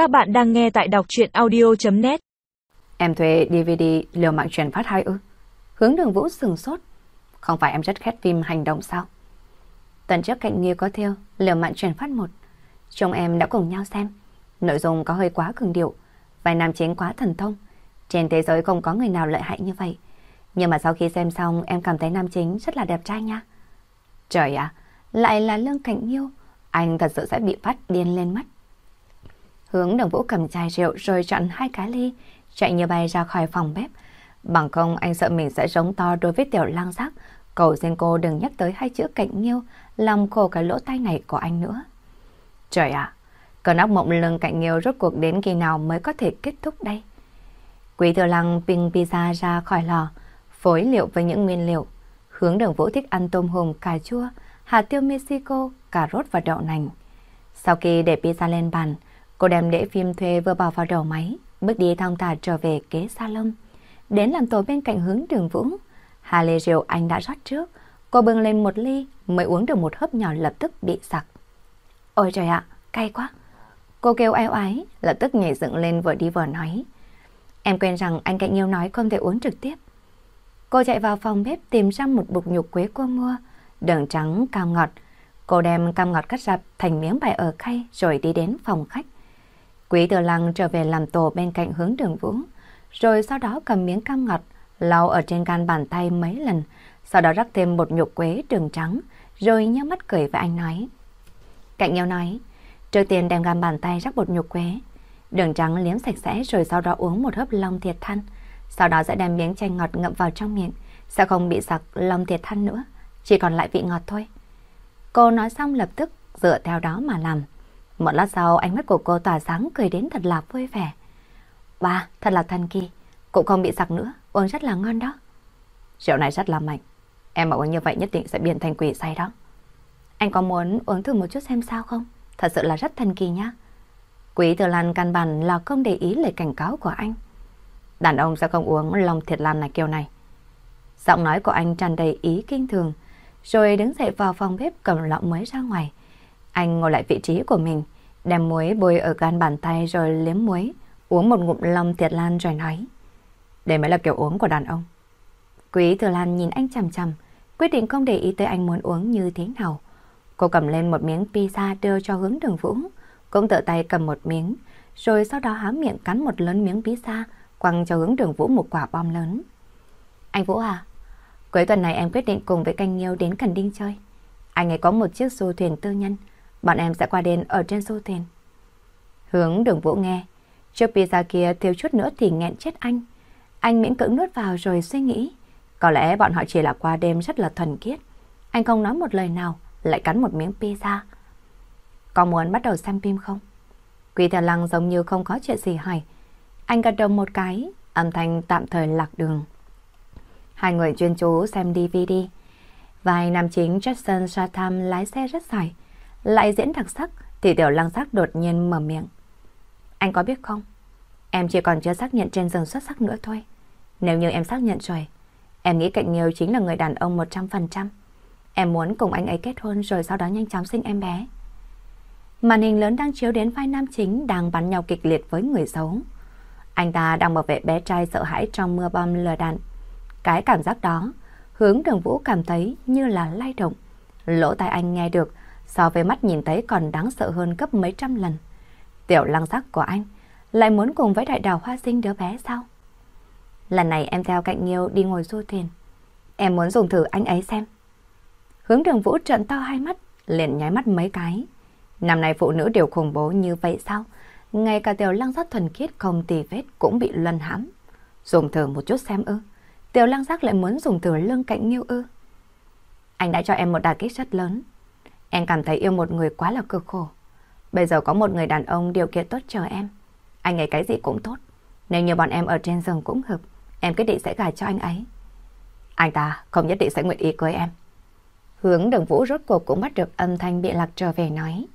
Các bạn đang nghe tại đọc chuyện audio.net Em thuê DVD liều mạng truyền phát hai ư? Hướng đường vũ sừng sốt. Không phải em rất khét phim hành động sao? Tuần trước cạnh nghiêu có theo liều mạng truyền phát một. Chúng em đã cùng nhau xem. Nội dung có hơi quá cường điệu. Vài nam chính quá thần thông. Trên thế giới không có người nào lợi hại như vậy. Nhưng mà sau khi xem xong em cảm thấy nam chính rất là đẹp trai nha. Trời ạ, lại là lương cạnh yêu Anh thật sự sẽ bị phát điên lên mất. Hướng đồng vũ cầm chai rượu rồi chọn hai cái ly, chạy như bay ra khỏi phòng bếp. Bằng không anh sợ mình sẽ giống to đối với tiểu lang giác. Cầu xin cô đừng nhắc tới hai chữ cạnh nghiêu, làm khổ cái lỗ tai này của anh nữa. Trời ạ, cơn óc mộng lưng cạnh nghiêu rốt cuộc đến khi nào mới có thể kết thúc đây? Quý tiểu lăng ping pizza ra khỏi lò, phối liệu với những nguyên liệu. Hướng đường vũ thích ăn tôm hùm, cà chua, hạt tiêu Mexico, cà rốt và đậu nành. Sau khi để pizza lên bàn, cô đem đĩa phim thuê vừa bỏ vào đầu máy, bước đi thong thả trở về ghế salon. Đến làm tổ bên cạnh hướng đường vũ. Hà lê rượu anh đã rót trước. Cô bưng lên một ly, mới uống được một hớp nhỏ lập tức bị sặc. Ôi trời ạ, cay quá. Cô kêu eo ái, lập tức nhảy dựng lên vừa đi vừa nói. Em quên rằng anh cạnh yêu nói không thể uống trực tiếp. Cô chạy vào phòng bếp tìm ra một bục nhục quế cô mua, đường trắng cam ngọt. Cô đem cam ngọt cắt ra thành miếng bày ở khay rồi đi đến phòng khách. Quý Tử Lăng trở về làm tổ bên cạnh hướng đường vũ, rồi sau đó cầm miếng cam ngọt, lau ở trên gan bàn tay mấy lần, sau đó rắc thêm một nhục quế đường trắng, rồi nhớ mắt cười với anh nói. Cạnh nhau nói, trước tiên đem gan bàn tay rắc bột nhục quế, đường trắng liếm sạch sẽ rồi sau đó uống một hớp long thiệt than, sau đó sẽ đem miếng chanh ngọt ngậm vào trong miệng, sẽ không bị sặc long thiệt than nữa, chỉ còn lại vị ngọt thôi. Cô nói xong lập tức dựa theo đó mà làm. Một lát sau ánh mắt của cô tỏa sáng cười đến thật là vui vẻ. ba thật là thần kỳ. Cũng không bị sặc nữa, uống rất là ngon đó. Rượu này rất là mạnh. Em mà uống như vậy nhất định sẽ biến thành quỷ say đó. Anh có muốn uống thử một chút xem sao không? Thật sự là rất thần kỳ nhá. Quý Tử Lan căn bản là không để ý lời cảnh cáo của anh. Đàn ông sẽ không uống lòng thiệt lan này kiểu này. Giọng nói của anh tràn đầy ý kinh thường, rồi đứng dậy vào phòng bếp cầm lọ mới ra ngoài. Anh ngồi lại vị trí của mình, đem muối bôi ở gan bàn tay rồi liếm muối, uống một ngụm lòng thiệt lan rồi nói. Đây mới là kiểu uống của đàn ông. Quý Thừa Lan nhìn anh chằm chằm, quyết định không để ý tới anh muốn uống như thế nào. Cô cầm lên một miếng pizza đưa cho hướng đường vũ, cũng tự tay cầm một miếng, rồi sau đó há miệng cắn một lớn miếng pizza, quăng cho hướng đường vũ một quả bom lớn. Anh Vũ à, cuối tuần này em quyết định cùng với canh nghiêu đến Cần Đinh chơi. Anh ấy có một chiếc du thuyền tư nhân, bọn em sẽ qua đêm ở trên du thuyền. Hướng đường vũ nghe, chiếc pizza kia thiếu chút nữa thì nghẹn chết anh. Anh miễn cưỡng nuốt vào rồi suy nghĩ. Có lẽ bọn họ chỉ là qua đêm rất là thuần khiết. Anh không nói một lời nào, lại cắn một miếng pizza. Có muốn bắt đầu xem phim không? Quý Thờ Lăng giống như không có chuyện gì hỏi. Anh gật đầu một cái, âm thanh tạm thời lạc đường. Hai người chuyên chú xem DVD. Vài nam chính Jackson Statham lái xe rất giỏi, lại diễn đặc sắc thì tiểu lăng sắc đột nhiên mở miệng. Anh có biết không? Em chỉ còn chưa xác nhận trên giường xuất sắc nữa thôi. Nếu như em xác nhận rồi, em nghĩ cạnh nhiều chính là người đàn ông 100%. Em muốn cùng anh ấy kết hôn rồi sau đó nhanh chóng sinh em bé. Màn hình lớn đang chiếu đến vai nam chính đang bắn nhau kịch liệt với người xấu. Anh ta đang bảo vệ bé trai sợ hãi trong mưa bom lừa đạn. Cái cảm giác đó, hướng đường vũ cảm thấy như là lay động. Lỗ tai anh nghe được, so với mắt nhìn thấy còn đáng sợ hơn gấp mấy trăm lần. Tiểu lăng sắc của anh lại muốn cùng với đại đào hoa sinh đứa bé sao? Lần này em theo cạnh Nghiêu đi ngồi du thuyền. Em muốn dùng thử anh ấy xem. Hướng đường vũ trận to hai mắt, liền nháy mắt mấy cái. Năm nay phụ nữ đều khủng bố như vậy sao? Ngay cả tiểu lăng giác thuần khiết không tì vết cũng bị luân hãm. Dùng thử một chút xem ư. Tiểu lăng giác lại muốn dùng thử lương cạnh Nghiêu ư. Anh đã cho em một đà kích rất lớn. Em cảm thấy yêu một người quá là cực khổ. Bây giờ có một người đàn ông điều kiện tốt chờ em. Anh ấy cái gì cũng tốt. Nếu như bọn em ở trên giường cũng hợp, em quyết định sẽ gả cho anh ấy. Anh ta không nhất định sẽ nguyện ý cưới em. Hướng đường vũ rốt cuộc cũng bắt được âm thanh bị lạc trở về nói.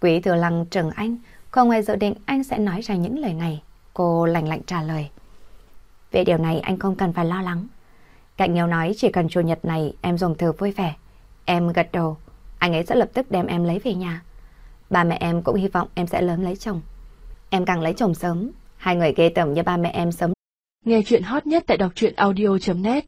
Quý thừa lăng trừng anh, không ngoài dự định anh sẽ nói ra những lời này. Cô lạnh lạnh trả lời. Về điều này anh không cần phải lo lắng. Cạnh nhau nói chỉ cần chủ nhật này em dùng từ vui vẻ. Em gật đầu, anh ấy sẽ lập tức đem em lấy về nhà. Ba mẹ em cũng hy vọng em sẽ lớn lấy chồng. em càng lấy chồng sớm, hai người ghê tởm như ba mẹ em sớm. Nghe chuyện hot nhất tại đọc truyện audio.net